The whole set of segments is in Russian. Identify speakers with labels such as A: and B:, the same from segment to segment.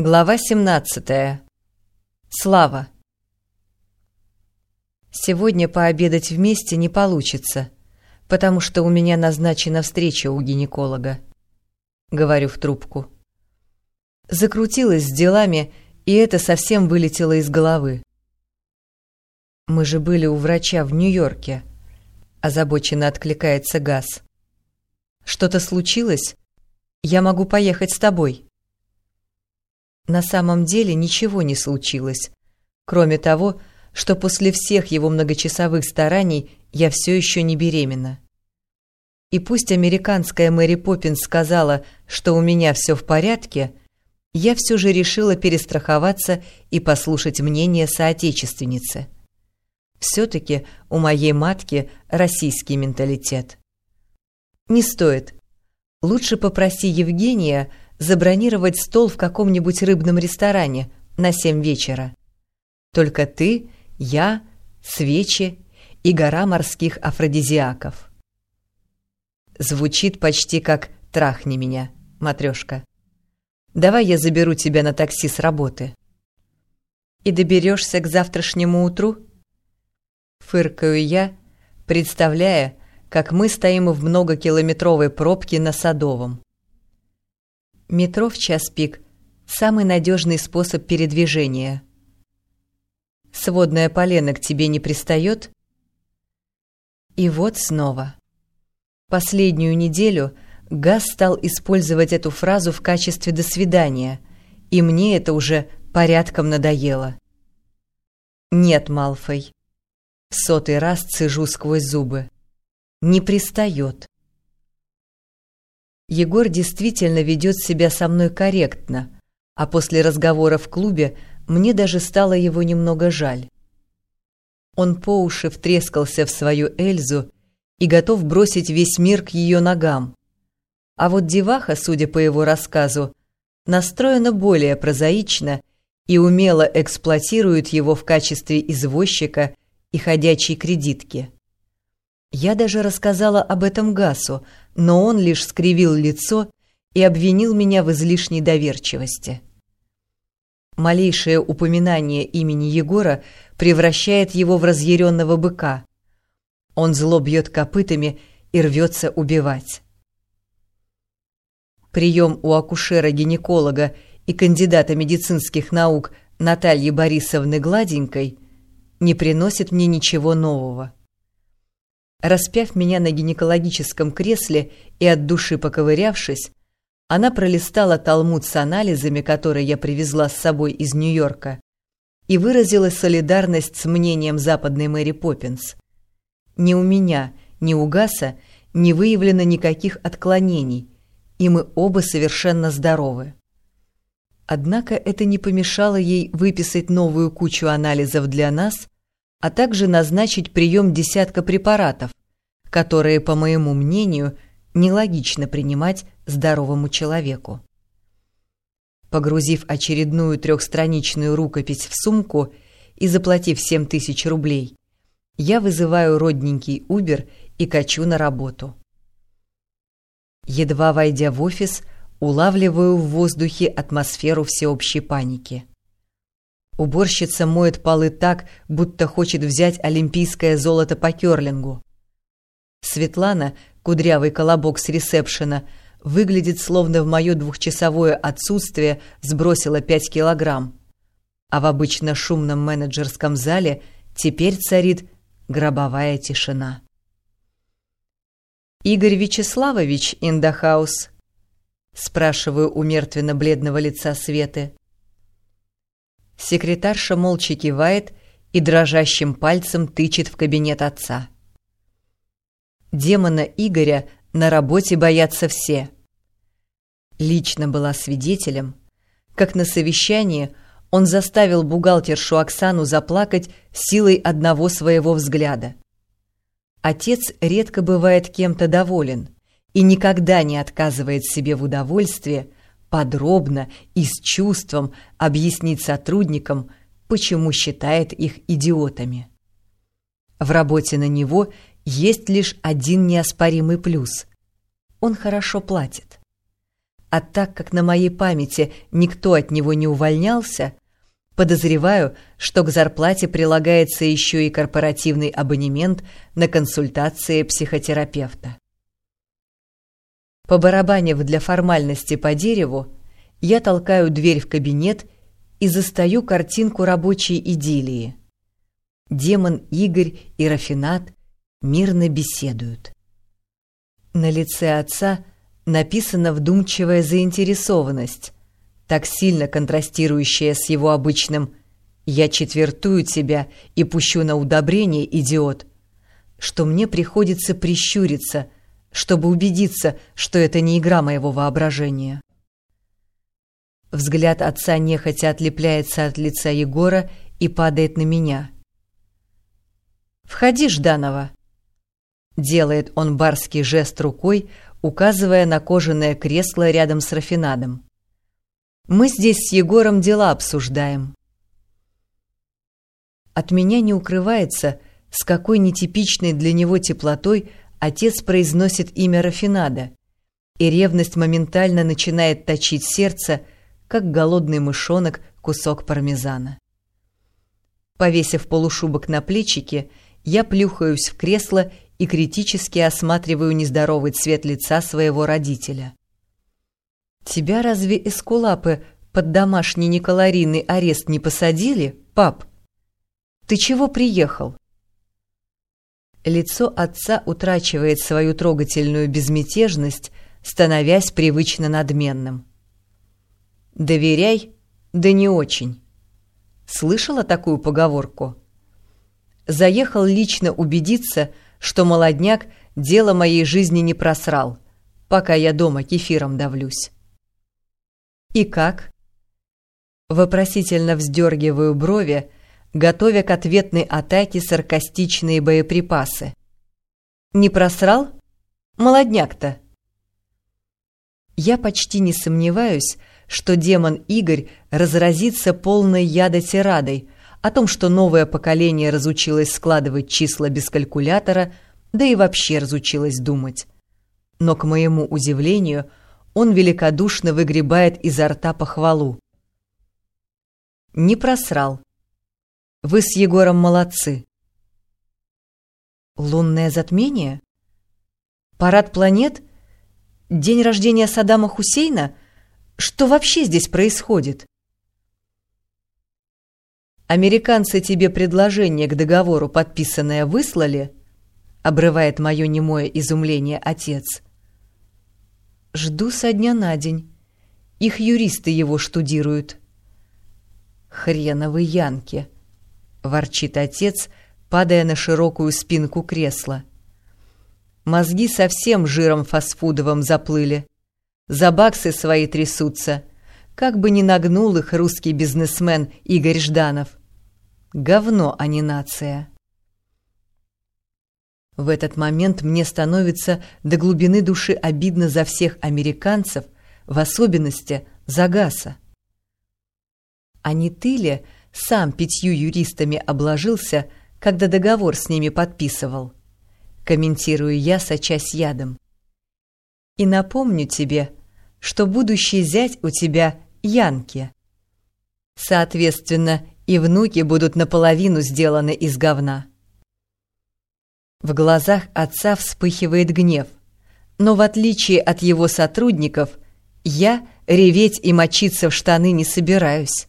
A: Глава 17. Слава. Сегодня пообедать вместе не получится, потому что у меня назначена встреча у гинеколога. Говорю в трубку. Закрутилась с делами, и это совсем вылетело из головы. Мы же были у врача в Нью-Йорке. Озабоченно откликается Газ. Что-то случилось? Я могу поехать с тобой. На самом деле ничего не случилось, кроме того, что после всех его многочасовых стараний я все еще не беременна. И пусть американская Мэри Поппинс сказала, что у меня все в порядке, я все же решила перестраховаться и послушать мнение соотечественницы. Все-таки у моей матки российский менталитет. Не стоит. Лучше попроси Евгения забронировать стол в каком-нибудь рыбном ресторане на семь вечера. Только ты, я, свечи и гора морских афродизиаков. Звучит почти как «трахни меня, матрешка». Давай я заберу тебя на такси с работы. И доберешься к завтрашнему утру? Фыркаю я, представляя, как мы стоим в многокилометровой пробке на Садовом. Метро в час пик – самый надежный способ передвижения. Сводная полена к тебе не пристает? И вот снова. Последнюю неделю Газ стал использовать эту фразу в качестве «до свидания», и мне это уже порядком надоело. «Нет, Малфой». В сотый раз цежу сквозь зубы. «Не пристает». Егор действительно ведет себя со мной корректно, а после разговора в клубе мне даже стало его немного жаль. Он по уши втрескался в свою Эльзу и готов бросить весь мир к ее ногам. А вот деваха, судя по его рассказу, настроена более прозаично и умело эксплуатирует его в качестве извозчика и ходячей кредитки. Я даже рассказала об этом Гасу, но он лишь скривил лицо и обвинил меня в излишней доверчивости. Малейшее упоминание имени Егора превращает его в разъяренного быка. Он зло бьет копытами и рвется убивать. Прием у акушера-гинеколога и кандидата медицинских наук Натальи Борисовны Гладенькой не приносит мне ничего нового. Распяв меня на гинекологическом кресле и от души поковырявшись, она пролистала талмуд с анализами, которые я привезла с собой из Нью-Йорка, и выразила солидарность с мнением западной Мэри Поппинс. Ни у меня, ни у Гаса не выявлено никаких отклонений, и мы оба совершенно здоровы. Однако это не помешало ей выписать новую кучу анализов для нас – а также назначить прием десятка препаратов, которые, по моему мнению, нелогично принимать здоровому человеку. Погрузив очередную трехстраничную рукопись в сумку и заплатив 7 тысяч рублей, я вызываю родненький Убер и качу на работу. Едва войдя в офис, улавливаю в воздухе атмосферу всеобщей паники. Уборщица моет полы так, будто хочет взять олимпийское золото по керлингу. Светлана, кудрявый колобок с ресепшена, выглядит словно в мое двухчасовое отсутствие сбросила пять килограмм. А в обычно шумном менеджерском зале теперь царит гробовая тишина. «Игорь Вячеславович, Индахаус?» спрашиваю у мертвенно-бледного лица Светы. Секретарша молча кивает и дрожащим пальцем тычет в кабинет отца. Демона Игоря на работе боятся все. Лично была свидетелем, как на совещании он заставил бухгалтершу Оксану заплакать силой одного своего взгляда. Отец редко бывает кем-то доволен и никогда не отказывает себе в удовольствии подробно и с чувством объяснить сотрудникам, почему считает их идиотами. В работе на него есть лишь один неоспоримый плюс. Он хорошо платит. а так как на моей памяти никто от него не увольнялся, подозреваю, что к зарплате прилагается еще и корпоративный абонемент на консультации психотерапевта. Побарабанив для формальности по дереву, я толкаю дверь в кабинет и застаю картинку рабочей идиллии. Демон Игорь и Рафинат мирно беседуют. На лице отца написана вдумчивая заинтересованность, так сильно контрастирующая с его обычным «я четвертую тебя и пущу на удобрение, идиот», что мне приходится прищуриться, чтобы убедиться, что это не игра моего воображения. Взгляд отца нехотя отлепляется от лица Егора и падает на меня. «Входи, Жданова!» Делает он барский жест рукой, указывая на кожаное кресло рядом с Рафинадом. «Мы здесь с Егором дела обсуждаем». От меня не укрывается, с какой нетипичной для него теплотой отец произносит имя Рафинада, и ревность моментально начинает точить сердце, как голодный мышонок кусок пармезана. Повесив полушубок на плечики, я плюхаюсь в кресло и критически осматриваю нездоровый цвет лица своего родителя. «Тебя разве эскулапы под домашний некалорийный арест не посадили, пап? Ты чего приехал?» Лицо отца утрачивает свою трогательную безмятежность, становясь привычно надменным. «Доверяй, да не очень». Слышала такую поговорку? Заехал лично убедиться, что молодняк дело моей жизни не просрал, пока я дома кефиром давлюсь. «И как?» Вопросительно вздергиваю брови, готовя к ответной атаке саркастичные боеприпасы. «Не просрал? Молодняк-то!» Я почти не сомневаюсь, что демон Игорь разразится полной яда о том, что новое поколение разучилось складывать числа без калькулятора, да и вообще разучилось думать. Но, к моему удивлению, он великодушно выгребает изо рта похвалу. Не просрал. Вы с Егором молодцы. Лунное затмение? Парад планет? День рождения Саддама Хусейна? Что вообще здесь происходит? «Американцы тебе предложение к договору, подписанное, выслали?» — обрывает мое немое изумление отец. «Жду со дня на день. Их юристы его штудируют». «Хреновы янки!» — ворчит отец, падая на широкую спинку кресла. Мозги совсем жиром фастфудовым заплыли. За баксы свои трясутся. Как бы ни нагнул их русский бизнесмен Игорь Жданов. Говно, а не нация. В этот момент мне становится до глубины души обидно за всех американцев, в особенности за Гаса. А не ты ли сам пятью юристами обложился, когда договор с ними подписывал? Комментирую я, сочась ядом. И напомню тебе, что будущий зять у тебя Янки. Соответственно, и внуки будут наполовину сделаны из говна. В глазах отца вспыхивает гнев, но в отличие от его сотрудников, я реветь и мочиться в штаны не собираюсь.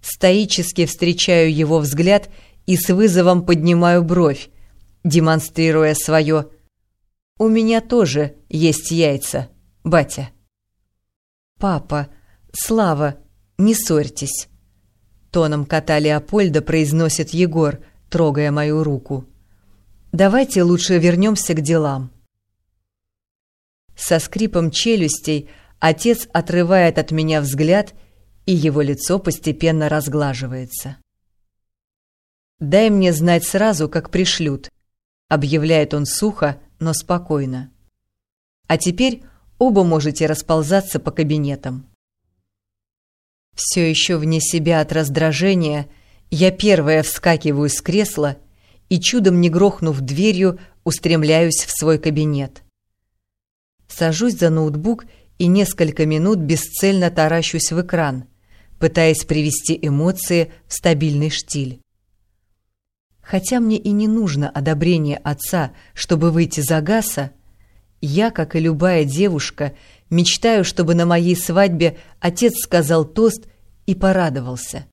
A: Стоически встречаю его взгляд и с вызовом поднимаю бровь, демонстрируя свое «У меня тоже есть яйца, батя». «Папа, Слава, не ссорьтесь». Тоном кота Леопольда произносит Егор, трогая мою руку. «Давайте лучше вернемся к делам». Со скрипом челюстей отец отрывает от меня взгляд, и его лицо постепенно разглаживается. «Дай мне знать сразу, как пришлют», — объявляет он сухо, но спокойно. «А теперь оба можете расползаться по кабинетам». Все еще вне себя от раздражения, я первая вскакиваю с кресла и, чудом не грохнув дверью, устремляюсь в свой кабинет. Сажусь за ноутбук и несколько минут бесцельно таращусь в экран, пытаясь привести эмоции в стабильный штиль. Хотя мне и не нужно одобрение отца, чтобы выйти за Гаса, я, как и любая девушка, мечтаю, чтобы на моей свадьбе отец сказал тост и порадовался.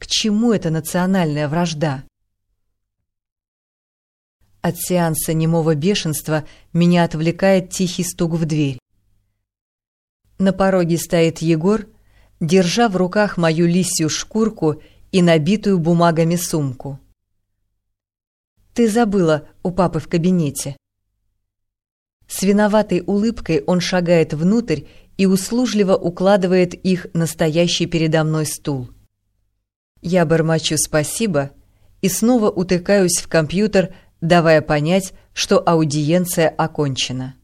A: К чему эта национальная вражда? От сеанса немого бешенства меня отвлекает тихий стук в дверь. На пороге стоит Егор, держа в руках мою лисью шкурку и набитую бумагами сумку. «Ты забыла у папы в кабинете». С виноватой улыбкой он шагает внутрь и услужливо укладывает их на стоящий передо мной стул. Я бормочу «спасибо» и снова утыкаюсь в компьютер, давая понять, что аудиенция окончена.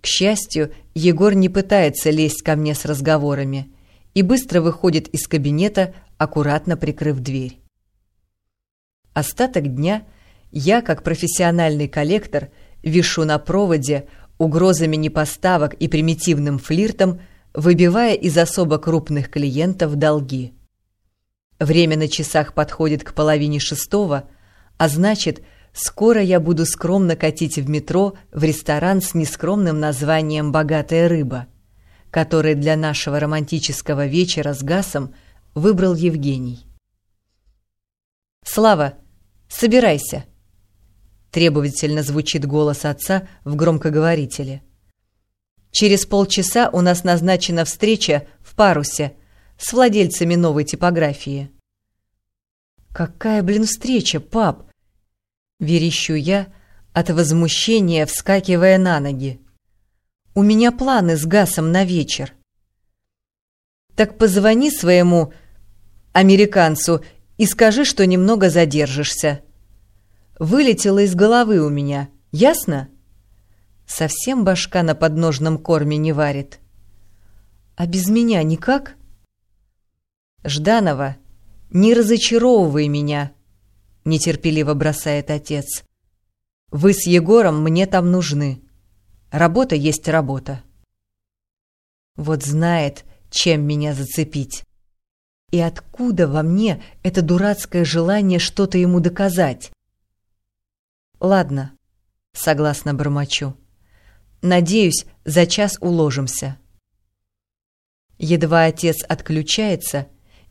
A: К счастью, Егор не пытается лезть ко мне с разговорами и быстро выходит из кабинета, аккуратно прикрыв дверь. Остаток дня я, как профессиональный коллектор, вишу на проводе, угрозами непоставок и примитивным флиртом, выбивая из особо крупных клиентов долги. Время на часах подходит к половине шестого, а значит, скоро я буду скромно катить в метро в ресторан с нескромным названием «Богатая рыба», который для нашего романтического вечера с Гасом выбрал Евгений. «Слава, собирайся!» Требовательно звучит голос отца в громкоговорителе. «Через полчаса у нас назначена встреча в парусе с владельцами новой типографии». «Какая, блин, встреча, пап?» Верещу я, от возмущения вскакивая на ноги. «У меня планы с Гасом на вечер». «Так позвони своему американцу и скажи, что немного задержишься», вылетело из головы у меня, ясно? Совсем башка на подножном корме не варит. А без меня никак? Жданова, не разочаровывай меня, нетерпеливо бросает отец. Вы с Егором мне там нужны. Работа есть работа. Вот знает, чем меня зацепить. И откуда во мне это дурацкое желание что-то ему доказать? «Ладно», — согласно бормочу. «Надеюсь, за час уложимся». Едва отец отключается,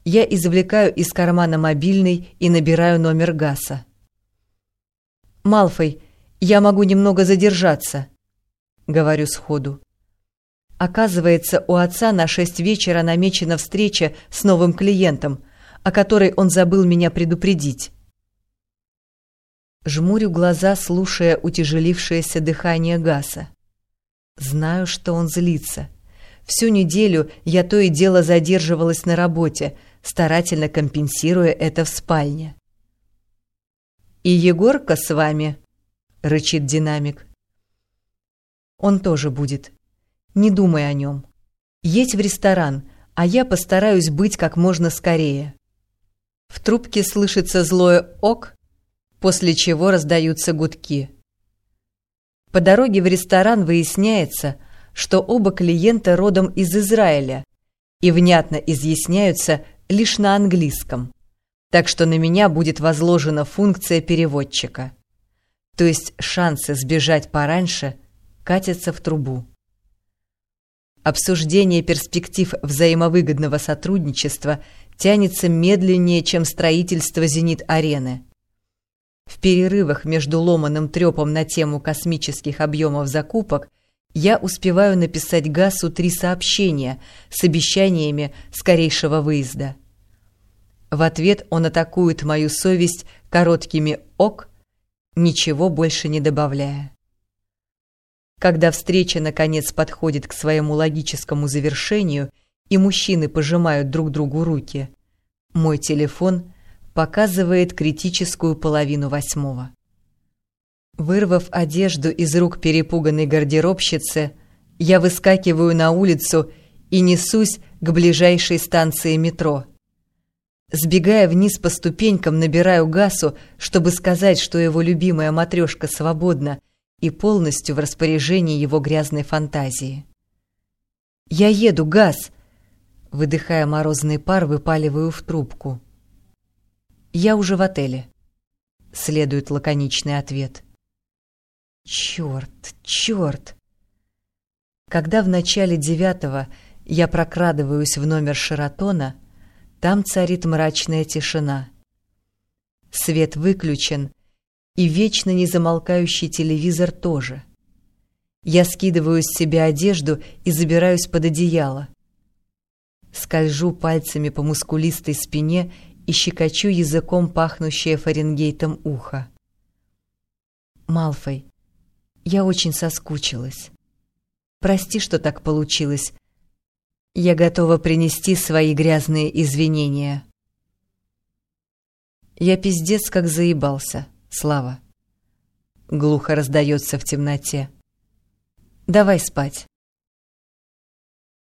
A: я извлекаю из кармана мобильный и набираю номер Гаса. «Малфой, я могу немного задержаться», — говорю сходу. Оказывается, у отца на шесть вечера намечена встреча с новым клиентом, о которой он забыл меня предупредить. Жмурю глаза, слушая утяжелившееся дыхание Гаса. Знаю, что он злится. Всю неделю я то и дело задерживалась на работе, старательно компенсируя это в спальне. «И Егорка с вами?» — рычит динамик. «Он тоже будет. Не думай о нем. Едь в ресторан, а я постараюсь быть как можно скорее». В трубке слышится злое «ок», после чего раздаются гудки. По дороге в ресторан выясняется, что оба клиента родом из Израиля и внятно изъясняются лишь на английском, так что на меня будет возложена функция переводчика. То есть шансы сбежать пораньше катятся в трубу. Обсуждение перспектив взаимовыгодного сотрудничества тянется медленнее, чем строительство «Зенит-арены». В перерывах между ломаным трепом на тему космических объемов закупок я успеваю написать Гасу три сообщения с обещаниями скорейшего выезда. В ответ он атакует мою совесть короткими «ок», ничего больше не добавляя. Когда встреча наконец подходит к своему логическому завершению и мужчины пожимают друг другу руки, мой телефон показывает критическую половину восьмого. Вырвав одежду из рук перепуганной гардеробщицы, я выскакиваю на улицу и несусь к ближайшей станции метро. Сбегая вниз по ступенькам, набираю Гасу, чтобы сказать, что его любимая матрешка свободна и полностью в распоряжении его грязной фантазии. «Я еду, газ!» Выдыхая морозный пар, выпаливаю в трубку. «Я уже в отеле», — следует лаконичный ответ. «Чёрт, чёрт!» Когда в начале девятого я прокрадываюсь в номер Шератона, там царит мрачная тишина. Свет выключен, и вечно незамолкающий телевизор тоже. Я скидываю с себя одежду и забираюсь под одеяло. Скольжу пальцами по мускулистой спине и щекочу языком пахнущее фаренгейтом ухо. Малфой, я очень соскучилась. Прости, что так получилось. Я готова принести свои грязные извинения. Я пиздец как заебался, Слава. Глухо раздается в темноте. Давай спать.